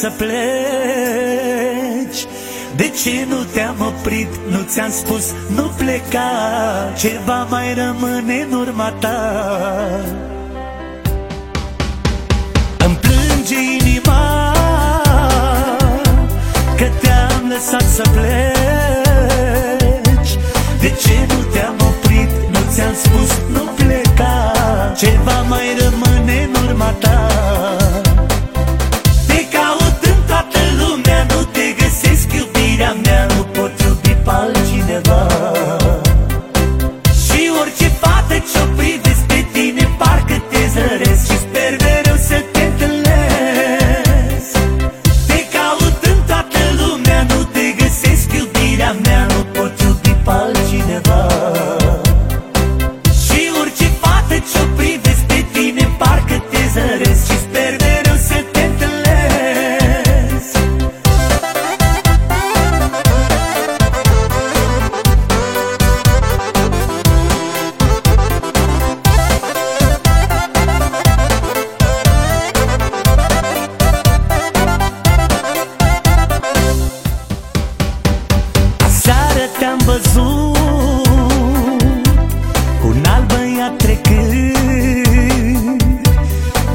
să pleci. De ce nu te-am oprit, nu ți-am spus nu pleca. Ceva mai rămâne în urma ta. Îmi plânge inima Că te-am lăsat să pleci. De ce nu te-am oprit, nu ți-am spus nu pleca. Ceva mai rămâne în urma ta.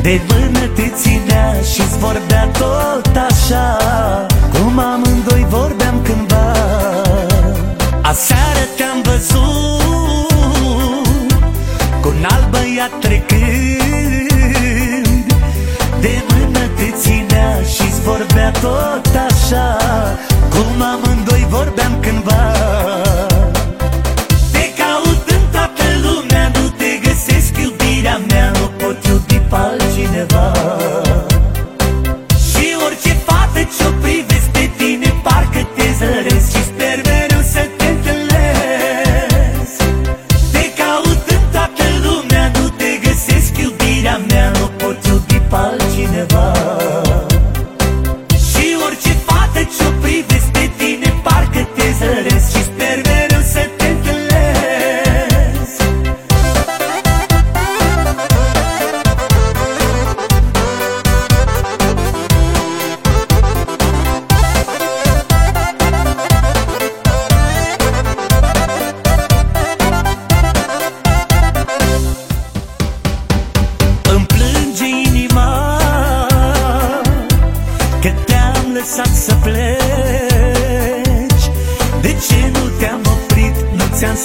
Pe vână te ținea și vorbea tot așa. Cum amândoi vorbeam cândva. Aseară te-am văzut Cu un alt băiat trecând. De mână te ținea și vorbea tot așa. Cum amândoi vorbeam cândva.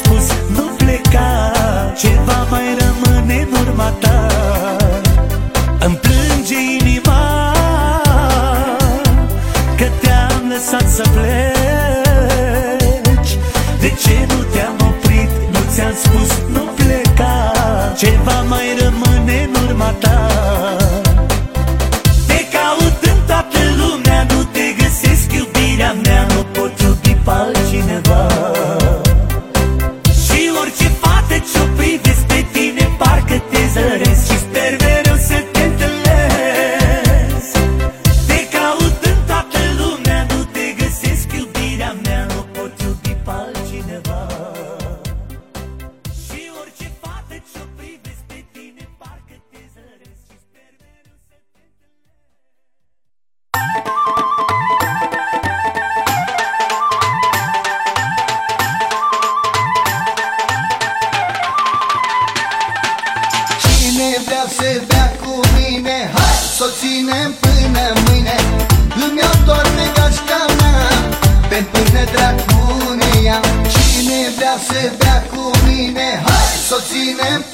Pussy Medine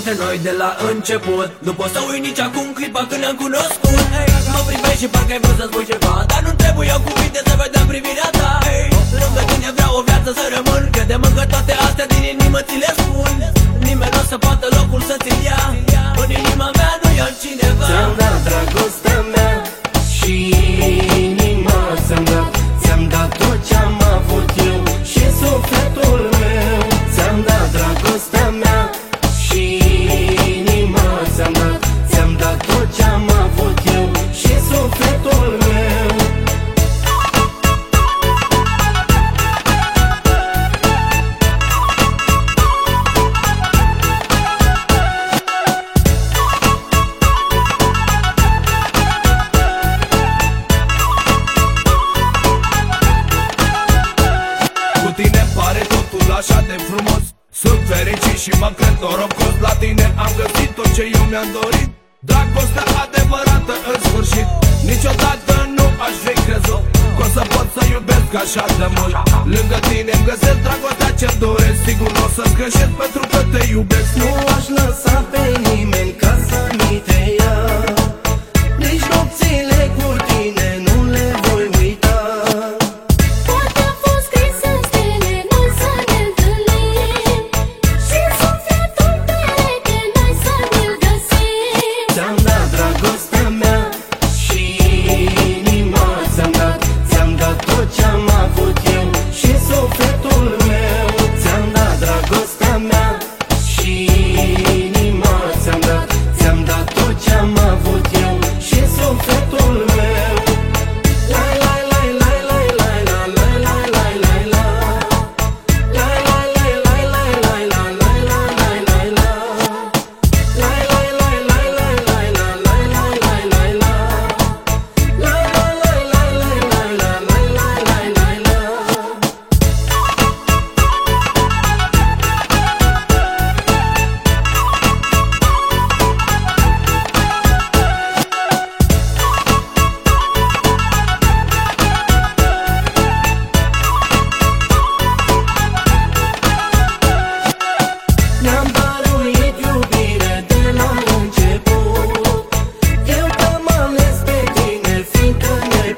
de la început. Nu pot să uit nici acum clipa când ne-am cunoscut. Hey, Mă privești și parcă ai vrut să spui ceva Dar nu trebuie cuvinte să vedem privirea ta. Hey, Lângă tine vreau o viață să rămân. Crede-mă că toate astea din inimă ți le spun. Nimeni nu o să poată locul să ți-l ia. În inima mea nu e altcineva. Ți-am dat dragostea mea și inima ți-am dat Ți-am dat tot ce-am avut eu mi-am dorit Dragostea adevărată în sfârșit. Niciodată nu aș fi crezut Că o să pot să iubesc așa de mult. Lângă tine îmi găsesc dragostea ce doresc. Sigur nu o să-ți greșesc pentru că te iubesc. Nu aș lăsa pe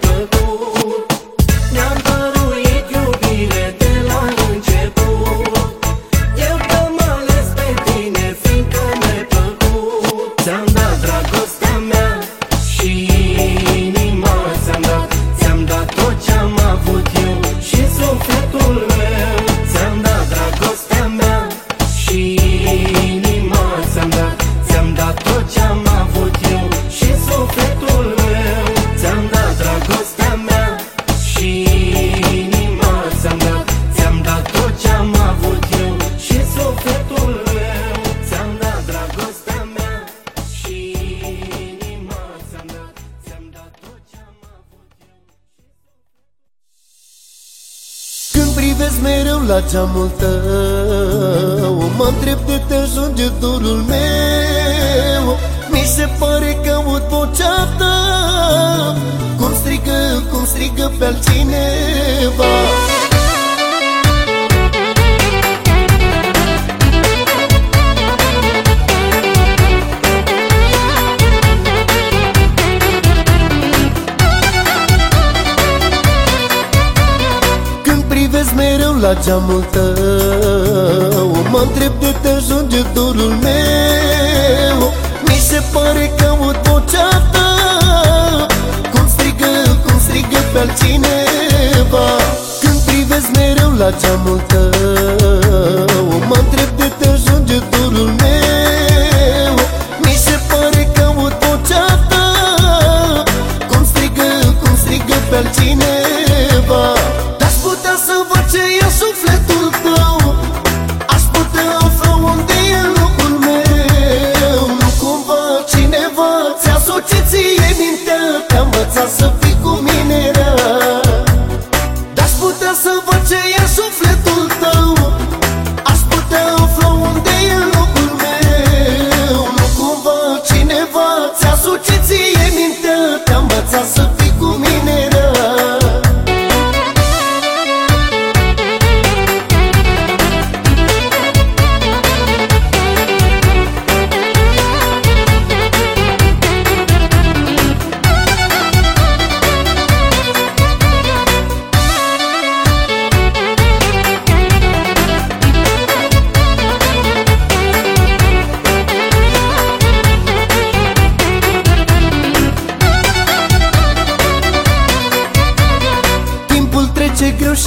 privesc geamul tău. Mă întreb de te ajunge dorul meu. Mi se pare că aud vocea ta. Cum strigă, cum strigă pe altcineva la geamul tău Mă întreb de te ajunge dorul meu. Mi se pare că aud vocea ta Cum strigă, cum strigă pe altcineva. Când privesc mereu la geamul tău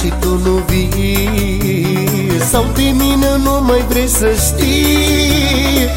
și tu nu vii. Sau de mine nu mai vrei să știi.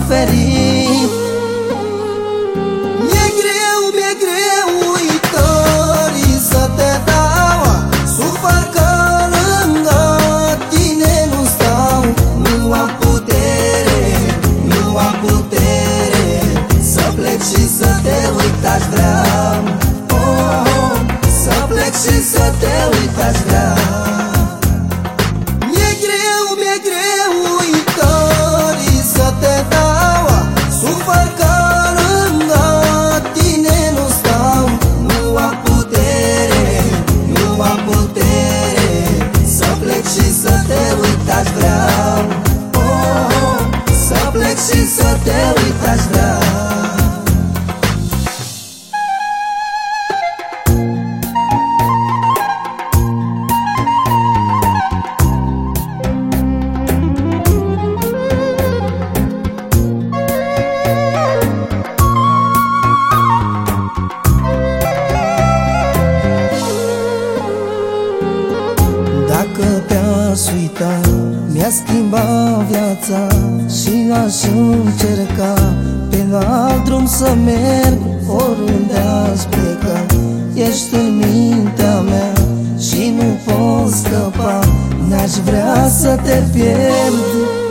ferido. Ești în mintea mea și nu pot scăpa. N-aș vrea să te pierd.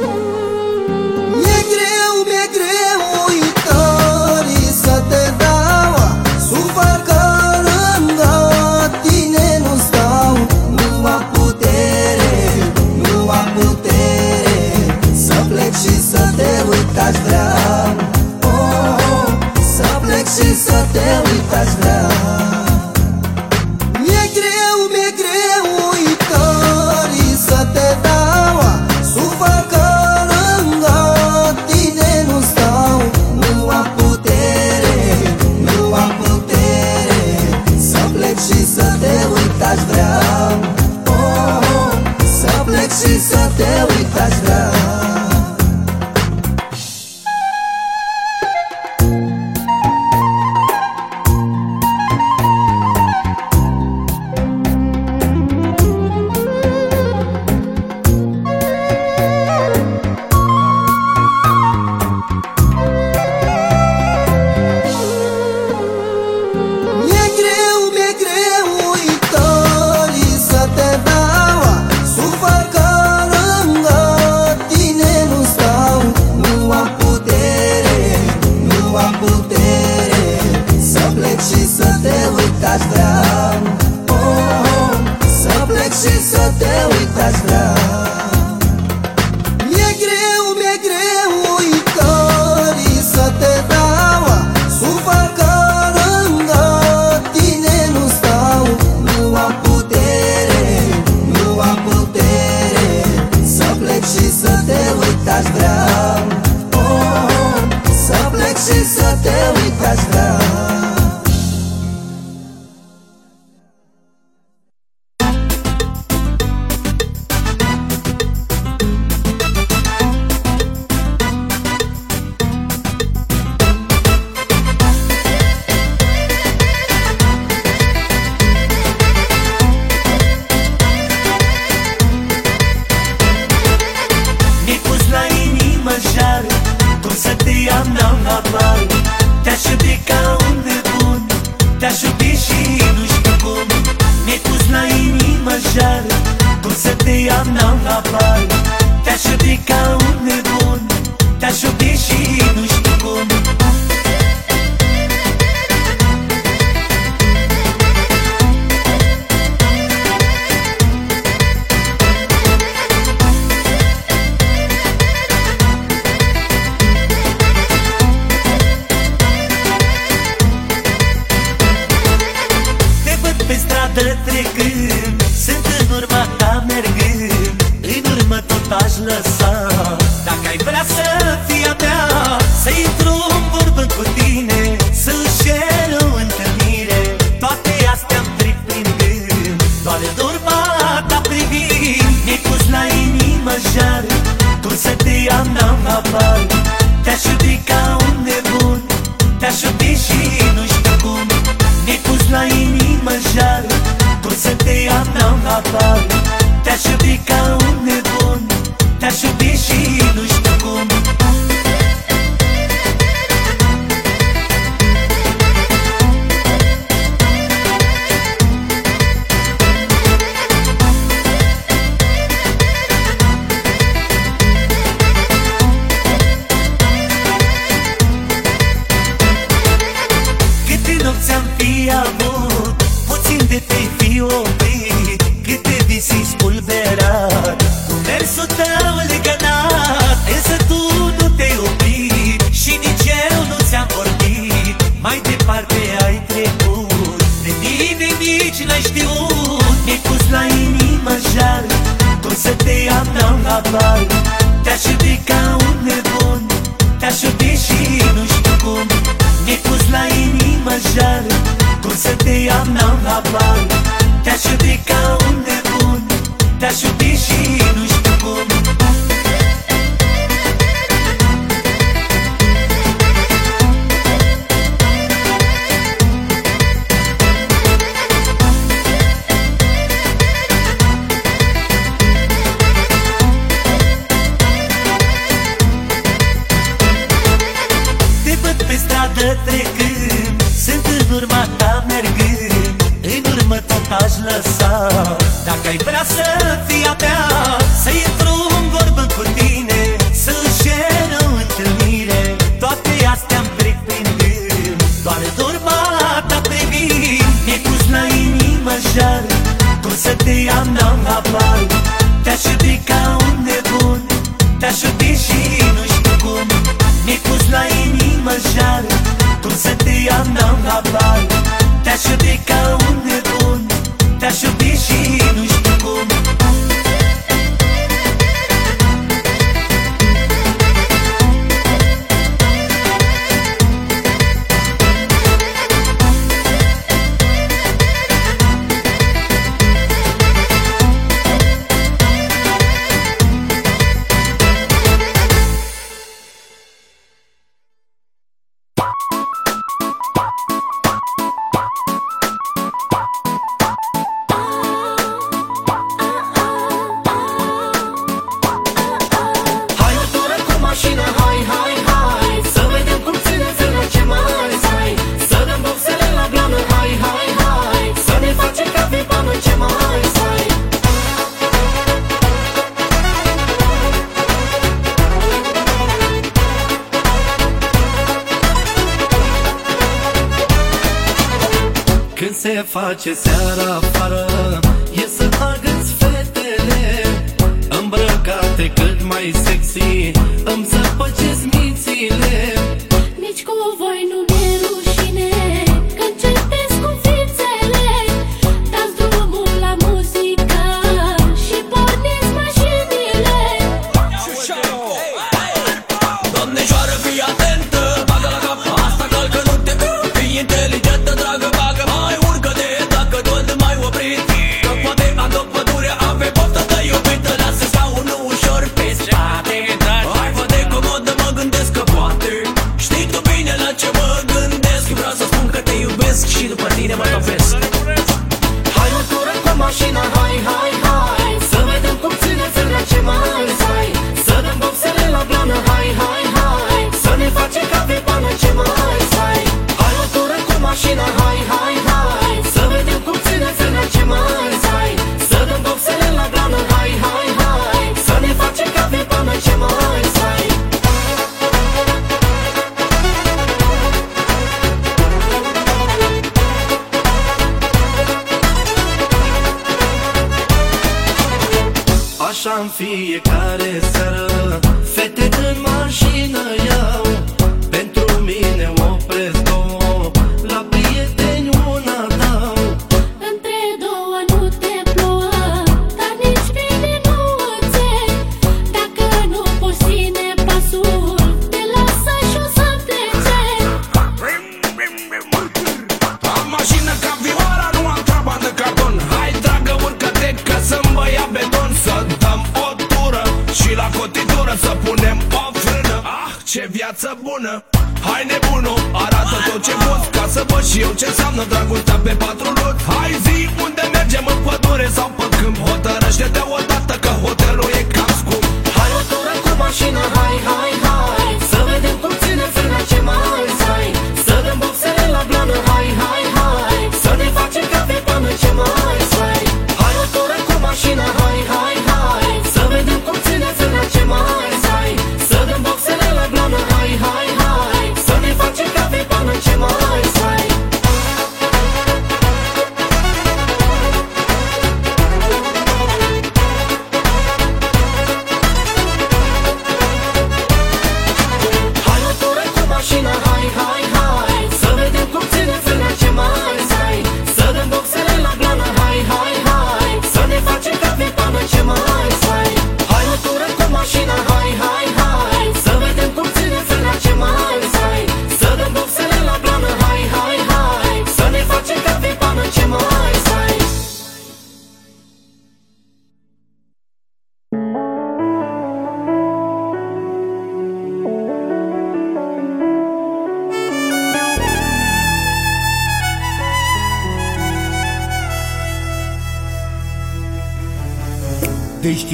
găsiți spulberat Cu mersul tău legănat Însă tu nu te-ai oprit Și nici eu nu ți-am vorbit. Mai departe ai trecut De tine nici n-ai știut Mi-ai pus la inimă jar Cum să te am, n-am habar Te-aș iubi ca un nebun Te-aș iubi și nu știu cum. Mi-ai pus la inimă jar Cum să te am, n-am habar nu știu cum Mi-ai pus la inimă jar Cum să te am, n-am habar. Te-aș iubi ca un nebun Te-aș iubi și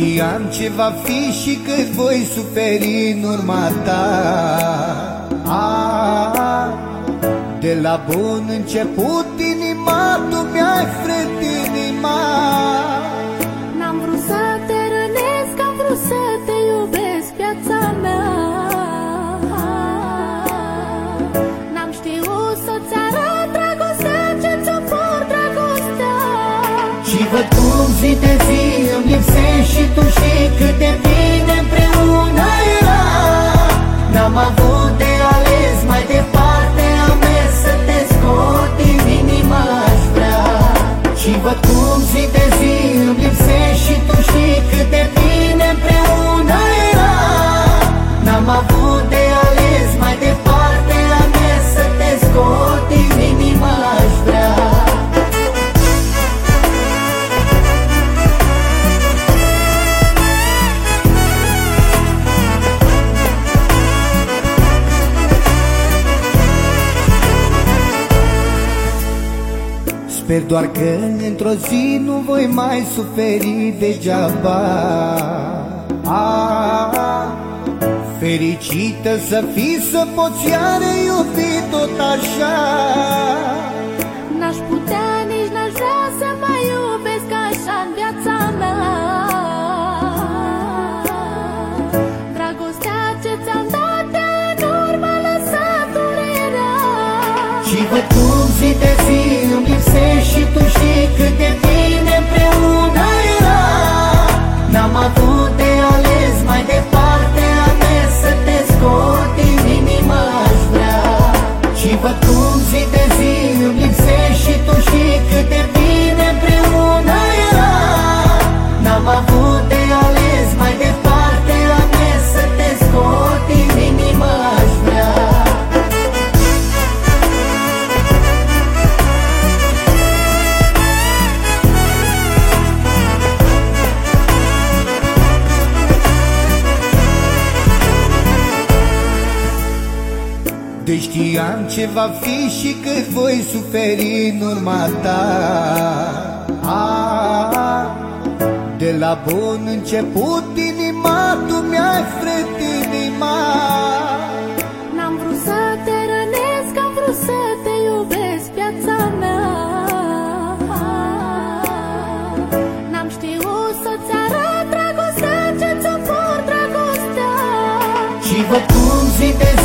Știam ce va fi și că voi suferi în urma ta. Ah, De la bun început inima tu mi-ai frânt inima. Acum zi de zi îmi lipsești și tu și cât de bine împreună era. N-am avut de ales, mai departe am mers să te scot din inima aș vrea. Și văd cum zi de zi îmi lipsești și tu și cât de bine Sper doar că într-o zi nu voi mai suferi degeaba. Ah, Fericită să fii, să poți iară iubi tot așa. și tu și cât de bine împreună era. N-am avut de mai departe a te scot din inimă aș Și văd cum zi de zi îmi lipsești și tu și cât De știam ce va fi și că voi suferi în urma ta. A, De la bun început inima tu mi-ai frânt inima. N-am vrut să te rănesc, am vrut să te iubesc, viața mea. N-am știut să-ți arăt dragostea ce ți-o pur dragostea. Și văd cum zi de